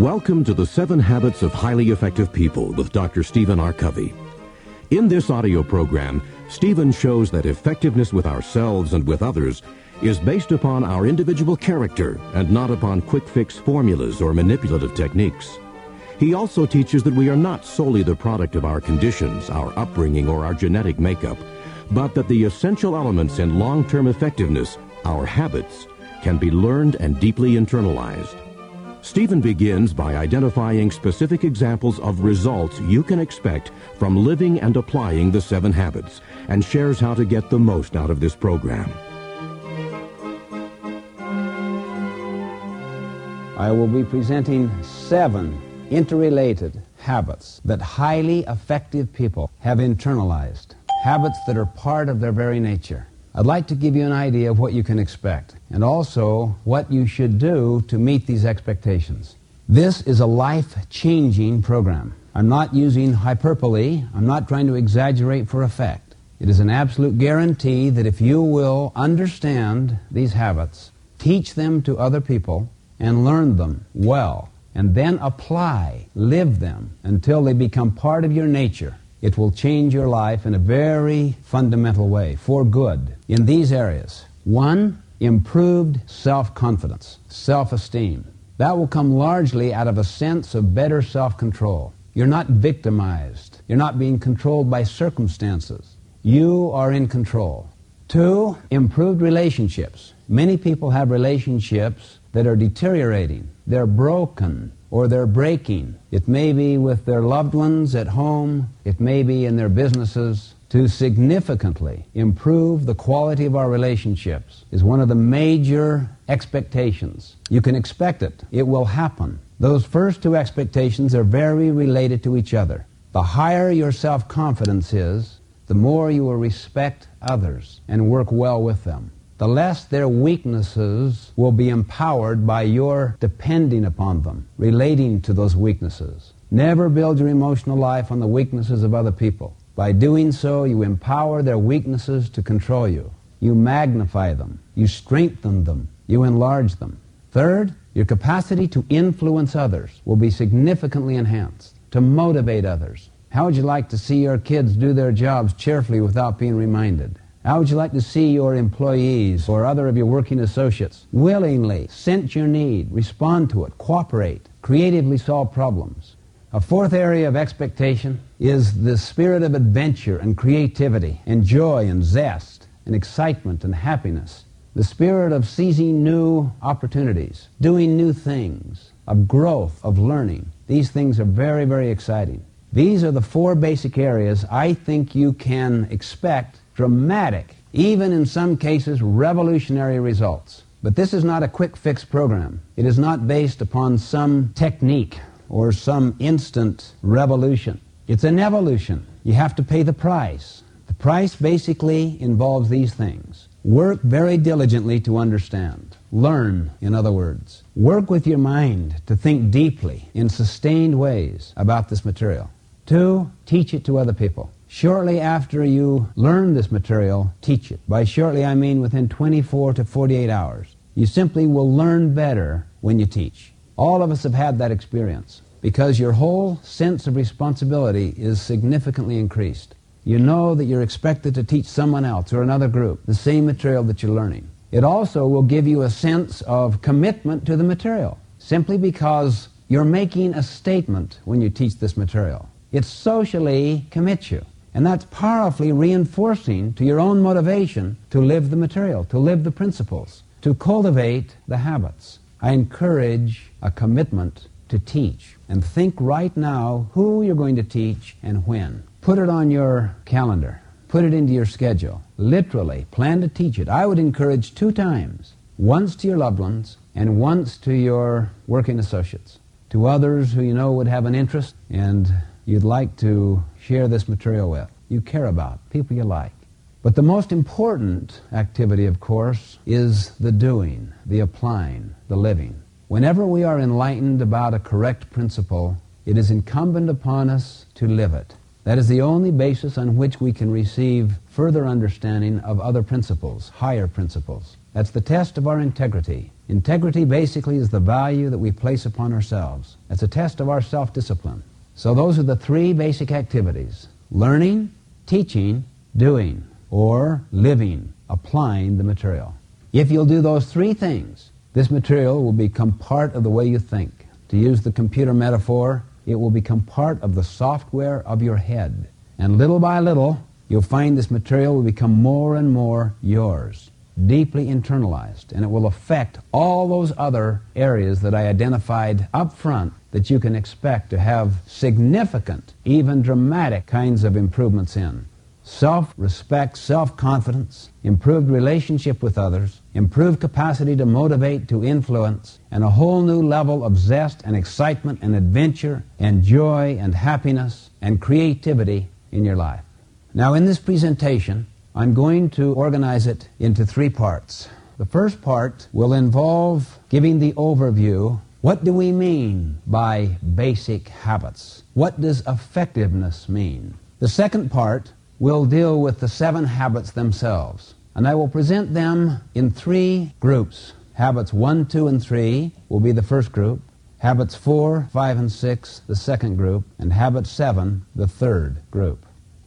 Welcome to the Seven Habits of Highly Effective People with Dr. Stephen R. Covey. In this audio program, Stephen shows that effectiveness with ourselves and with others is based upon our individual character and not upon quick fix formulas or manipulative techniques. He also teaches that we are not solely the product of our conditions, our upbringing, or our genetic makeup, but that the essential elements in long term effectiveness, our habits, can be learned and deeply internalized. Stephen begins by identifying specific examples of results you can expect from living and applying the seven habits and shares how to get the most out of this program. I will be presenting seven interrelated habits that highly effective people have internalized, habits that are part of their very nature. I'd like to give you an idea of what you can expect and also what you should do to meet these expectations. This is a life-changing program. I'm not using hyperbole. I'm not trying to exaggerate for effect. It is an absolute guarantee that if you will understand these habits, teach them to other people, and learn them well, and then apply, live them until they become part of your nature, it will change your life in a very fundamental way, for good, in these areas. One, improved self-confidence, self-esteem. That will come largely out of a sense of better self-control. You're not victimized. You're not being controlled by circumstances. You are in control. Two, improved relationships. Many people have relationships that are deteriorating. They're broken or they're breaking. It may be with their loved ones at home, it may be in their businesses. To significantly improve the quality of our relationships is one of the major expectations. You can expect it. It will happen. Those first two expectations are very related to each other. The higher your self-confidence is, the more you will respect others and work well with them the less their weaknesses will be empowered by your depending upon them, relating to those weaknesses. Never build your emotional life on the weaknesses of other people. By doing so, you empower their weaknesses to control you. You magnify them. You strengthen them. You enlarge them. Third, your capacity to influence others will be significantly enhanced, to motivate others. How would you like to see your kids do their jobs cheerfully without being reminded? How would you like to see your employees or other of your working associates willingly sense your need, respond to it, cooperate, creatively solve problems? A fourth area of expectation is the spirit of adventure and creativity and joy and zest and excitement and happiness. The spirit of seizing new opportunities, doing new things, of growth, of learning. These things are very, very exciting. These are the four basic areas I think you can expect dramatic, even in some cases revolutionary results. But this is not a quick fix program. It is not based upon some technique or some instant revolution. It's an evolution. You have to pay the price. The price basically involves these things. Work very diligently to understand. Learn, in other words. Work with your mind to think deeply in sustained ways about this material. Two, teach it to other people. Shortly after you learn this material, teach it. By shortly, I mean within 24 to 48 hours. You simply will learn better when you teach. All of us have had that experience because your whole sense of responsibility is significantly increased. You know that you're expected to teach someone else or another group the same material that you're learning. It also will give you a sense of commitment to the material simply because you're making a statement when you teach this material. It socially commits you. And that's powerfully reinforcing to your own motivation to live the material, to live the principles, to cultivate the habits. I encourage a commitment to teach. And think right now who you're going to teach and when. Put it on your calendar. Put it into your schedule. Literally, plan to teach it. I would encourage two times. Once to your loved ones and once to your working associates. To others who you know would have an interest and you'd like to share this material with, you care about, people you like. But the most important activity, of course, is the doing, the applying, the living. Whenever we are enlightened about a correct principle, it is incumbent upon us to live it. That is the only basis on which we can receive further understanding of other principles, higher principles. That's the test of our integrity Integrity basically is the value that we place upon ourselves. It's a test of our self-discipline. So those are the three basic activities. Learning, teaching, doing, or living, applying the material. If you'll do those three things, this material will become part of the way you think. To use the computer metaphor, it will become part of the software of your head. And little by little, you'll find this material will become more and more yours, deeply internalized, and it will affect all those other areas that I identified up front that you can expect to have significant, even dramatic kinds of improvements in self respect, self confidence, improved relationship with others, improved capacity to motivate, to influence, and a whole new level of zest and excitement and adventure and joy and happiness and creativity in your life. Now, in this presentation, I'm going to organize it into three parts. The first part will involve giving the overview. What do we mean by basic habits? What does effectiveness mean? The second part will deal with the seven habits themselves. And I will present them in three groups. Habits 1, 2, and 3 will be the first group. Habits 4, 5, and 6, the second group. And habit 7, the third group.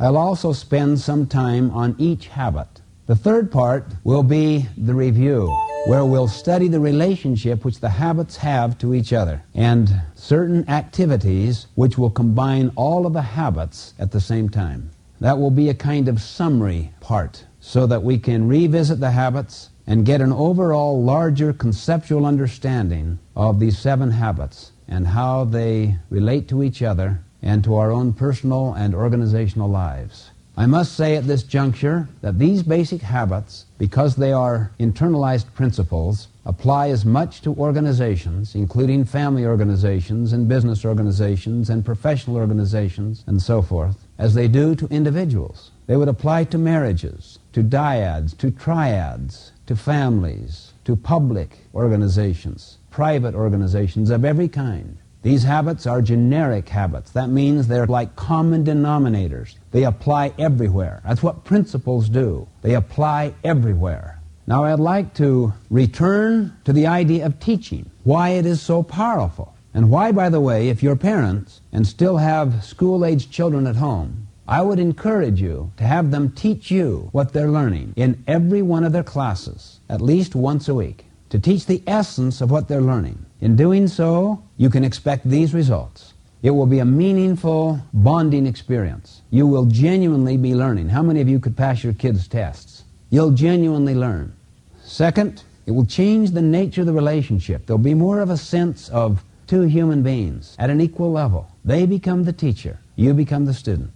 I'll also spend some time on each habit. The third part will be the review, where we'll study the relationship which the habits have to each other and certain activities which will combine all of the habits at the same time. That will be a kind of summary part so that we can revisit the habits and get an overall larger conceptual understanding of these seven habits and how they relate to each other and to our own personal and organizational lives. I must say at this juncture that these basic habits, because they are internalized principles, apply as much to organizations, including family organizations and business organizations and professional organizations and so forth, as they do to individuals. They would apply to marriages, to dyads, to triads, to families, to public organizations, private organizations of every kind. These habits are generic habits. That means they're like common denominators. They apply everywhere. That's what principles do. They apply everywhere. Now I'd like to return to the idea of teaching, why it is so powerful. And why, by the way, if you're parents and still have school-aged children at home, I would encourage you to have them teach you what they're learning in every one of their classes, at least once a week, to teach the essence of what they're learning. In doing so, you can expect these results. It will be a meaningful bonding experience. You will genuinely be learning. How many of you could pass your kids' tests? You'll genuinely learn. Second, it will change the nature of the relationship. There'll be more of a sense of two human beings at an equal level. They become the teacher. You become the student.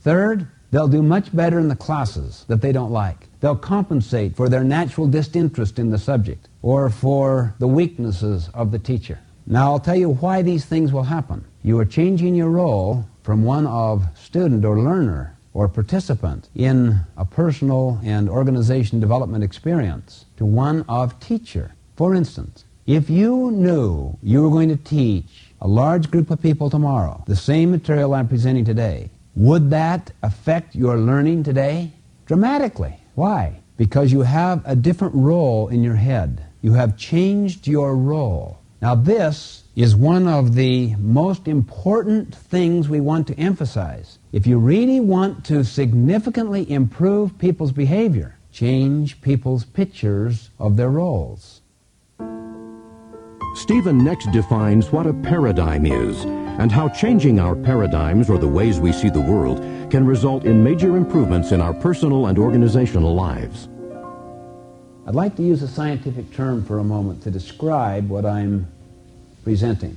Third, they'll do much better in the classes that they don't like. They'll compensate for their natural disinterest in the subject or for the weaknesses of the teacher. Now, I'll tell you why these things will happen. You are changing your role from one of student or learner or participant in a personal and organization development experience to one of teacher. For instance, if you knew you were going to teach a large group of people tomorrow the same material I'm presenting today, would that affect your learning today? Dramatically. Why? Because you have a different role in your head. You have changed your role. Now, this is one of the most important things we want to emphasize. If you really want to significantly improve people's behavior, change people's pictures of their roles. Stephen next defines what a paradigm is and how changing our paradigms or the ways we see the world can result in major improvements in our personal and organizational lives. I'd like to use a scientific term for a moment to describe what I'm presenting.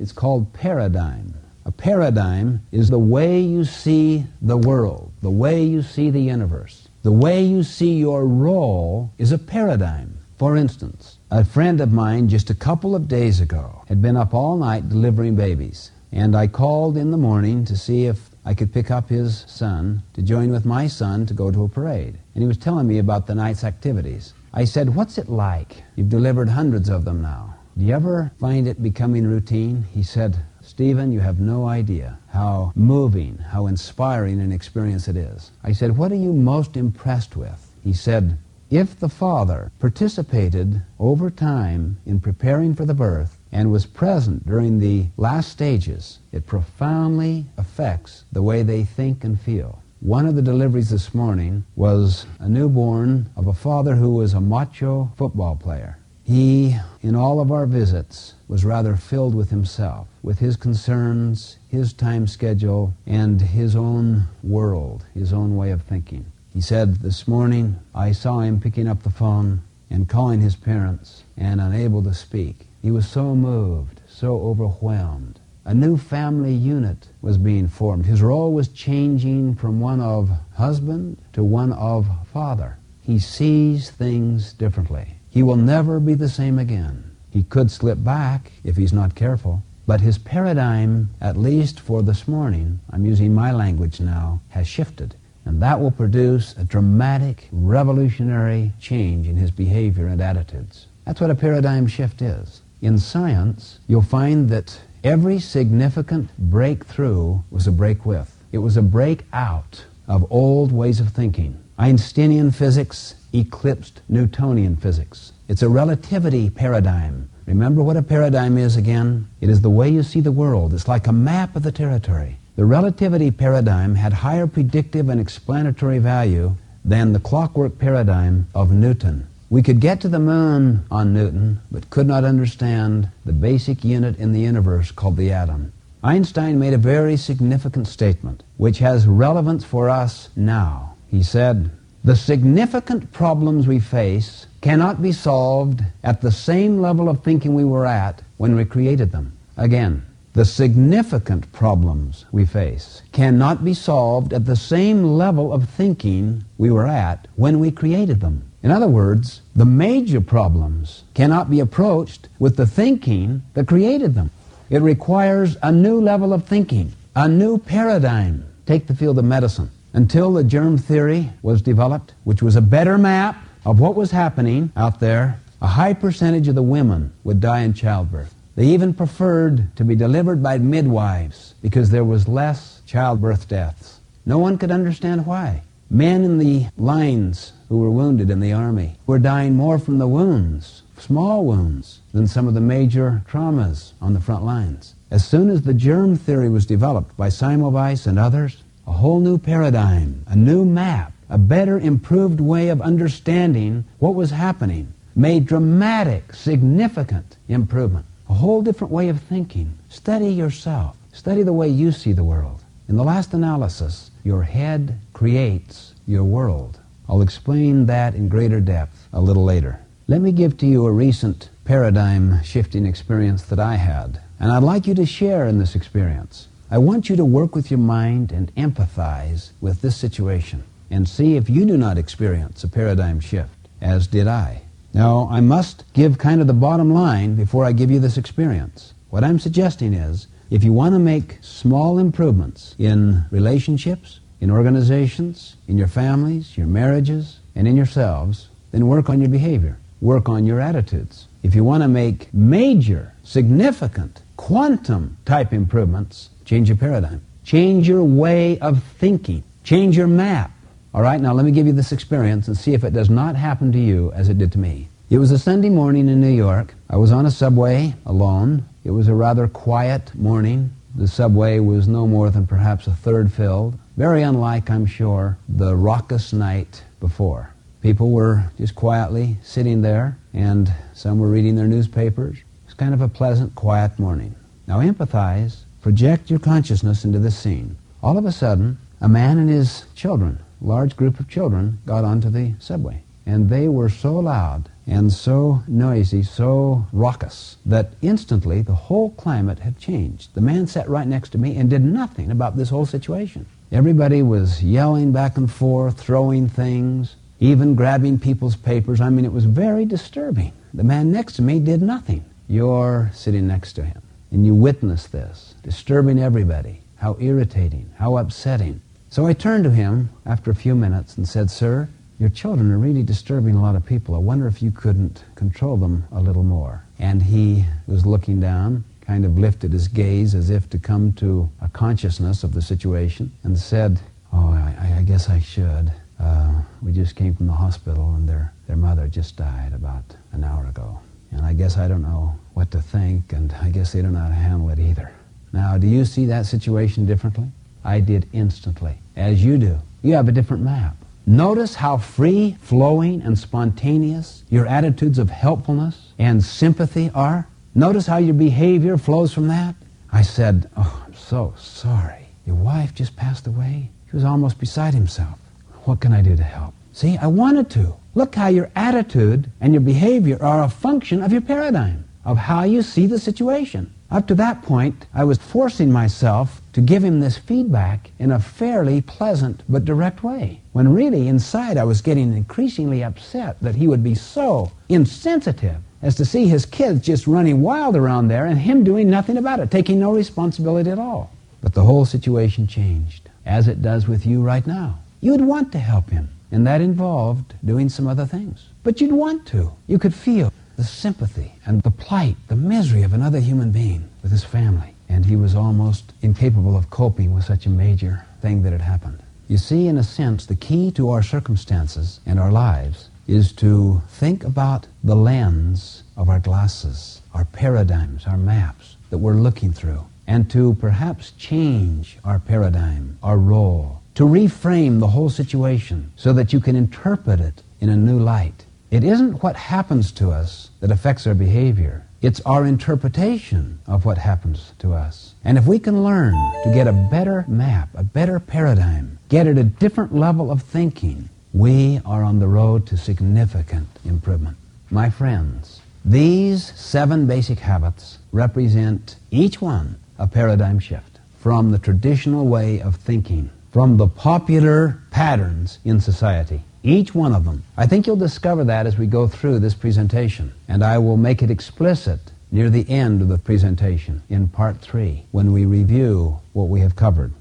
It's called paradigm. A paradigm is the way you see the world, the way you see the universe. The way you see your role is a paradigm. For instance, a friend of mine just a couple of days ago had been up all night delivering babies. And I called in the morning to see if I could pick up his son to join with my son to go to a parade. And he was telling me about the night's activities. I said, What's it like? You've delivered hundreds of them now. Do you ever find it becoming routine? He said, Stephen, you have no idea how moving, how inspiring an experience it is. I said, What are you most impressed with? He said, if the father participated over time in preparing for the birth and was present during the last stages, it profoundly affects the way they think and feel. One of the deliveries this morning was a newborn of a father who was a macho football player. He, in all of our visits, was rather filled with himself, with his concerns, his time schedule, and his own world, his own way of thinking. He said, This morning I saw him picking up the phone and calling his parents and unable to speak. He was so moved, so overwhelmed. A new family unit was being formed. His role was changing from one of husband to one of father. He sees things differently. He will never be the same again. He could slip back if he's not careful, but his paradigm, at least for this morning, I'm using my language now, has shifted. And that will produce a dramatic, revolutionary change in his behavior and attitudes. That's what a paradigm shift is. In science, you'll find that every significant breakthrough was a break with. It was a break out of old ways of thinking. Einsteinian physics eclipsed Newtonian physics. It's a relativity paradigm. Remember what a paradigm is again? It is the way you see the world. It's like a map of the territory. The relativity paradigm had higher predictive and explanatory value than the clockwork paradigm of Newton. We could get to the moon on Newton, but could not understand the basic unit in the universe called the atom. Einstein made a very significant statement, which has relevance for us now. He said, The significant problems we face cannot be solved at the same level of thinking we were at when we created them. Again, the significant problems we face cannot be solved at the same level of thinking we were at when we created them. In other words, the major problems cannot be approached with the thinking that created them. It requires a new level of thinking, a new paradigm. Take the field of medicine. Until the germ theory was developed, which was a better map of what was happening out there, a high percentage of the women would die in childbirth. They even preferred to be delivered by midwives because there was less childbirth deaths. No one could understand why. Men in the lines who were wounded in the army were dying more from the wounds, small wounds, than some of the major traumas on the front lines. As soon as the germ theory was developed by Semmelweis and others, a whole new paradigm, a new map, a better, improved way of understanding what was happening made dramatic, significant improvement. A whole different way of thinking. Study yourself. Study the way you see the world. In the last analysis, your head creates your world. I'll explain that in greater depth a little later. Let me give to you a recent paradigm shifting experience that I had, and I'd like you to share in this experience. I want you to work with your mind and empathize with this situation and see if you do not experience a paradigm shift, as did I. Now, I must give kind of the bottom line before I give you this experience. What I'm suggesting is if you want to make small improvements in relationships, in organizations, in your families, your marriages, and in yourselves, then work on your behavior. Work on your attitudes. If you want to make major, significant, quantum type improvements, change your paradigm. Change your way of thinking. Change your map. All right, now let me give you this experience and see if it does not happen to you as it did to me. It was a Sunday morning in New York. I was on a subway alone. It was a rather quiet morning. The subway was no more than perhaps a third filled. Very unlike, I'm sure, the raucous night before. People were just quietly sitting there, and some were reading their newspapers. It's kind of a pleasant, quiet morning. Now empathize, project your consciousness into this scene. All of a sudden, a man and his children, a large group of children, got onto the subway. And they were so loud and so noisy, so raucous, that instantly the whole climate had changed. The man sat right next to me and did nothing about this whole situation. Everybody was yelling back and forth, throwing things, even grabbing people's papers. I mean, it was very disturbing. The man next to me did nothing. You're sitting next to him, and you witness this, disturbing everybody. How irritating, how upsetting. So I turned to him after a few minutes and said, Sir, your children are really disturbing a lot of people. I wonder if you couldn't control them a little more. And he was looking down, kind of lifted his gaze as if to come to a consciousness of the situation, and said, Oh, I, I guess I should. Uh, We just came from the hospital, and their, their mother just died about an hour ago. And I guess I don't know what to think, and I guess they don't know how to handle it either. Now, do you see that situation differently? I did instantly, as you do. You have a different map. Notice how free flowing and spontaneous your attitudes of helpfulness and sympathy are. Notice how your behavior flows from that. I said, Oh, I'm so sorry. Your wife just passed away. He was almost beside himself. What can I do to help? See, I wanted to. Look how your attitude and your behavior are a function of your paradigm, of how you see the situation. Up to that point, I was forcing myself to give him this feedback in a fairly pleasant but direct way, when really inside I was getting increasingly upset that he would be so insensitive as to see his kids just running wild around there and him doing nothing about it, taking no responsibility at all. But the whole situation changed, as it does with you right now. You'd want to help him, and that involved doing some other things. But you'd want to. You could feel the sympathy and the plight, the misery of another human being with his family. And he was almost incapable of coping with such a major thing that had happened. You see, in a sense, the key to our circumstances and our lives is to think about the lens of our glasses, our paradigms, our maps that we're looking through, and to perhaps change our paradigm, our role, to reframe the whole situation so that you can interpret it in a new light. It isn't what happens to us that affects our behavior. It's our interpretation of what happens to us. And if we can learn to get a better map, a better paradigm, get at a different level of thinking, we are on the road to significant improvement. My friends, these seven basic habits represent each one a paradigm shift from the traditional way of thinking, from the popular patterns in society. Each one of them. I think you'll discover that as we go through this presentation. And I will make it explicit near the end of the presentation in part three when we review what we have covered.